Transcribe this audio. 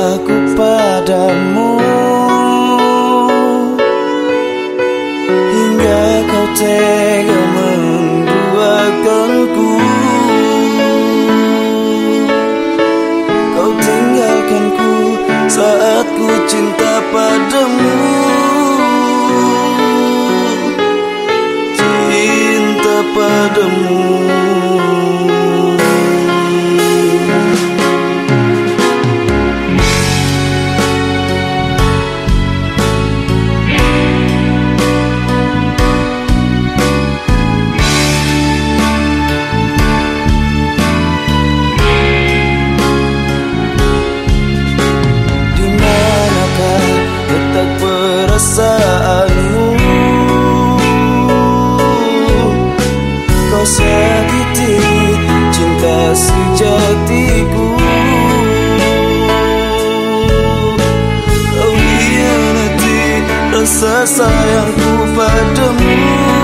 aku padamu. Hingga kau tega menduakanku Kau tinggalkan ku saat ku cinta padamu. Cinta padamu. perasaanmu Kau sakiti cinta sejatiku. Kau hianati rasa sayangku padamu.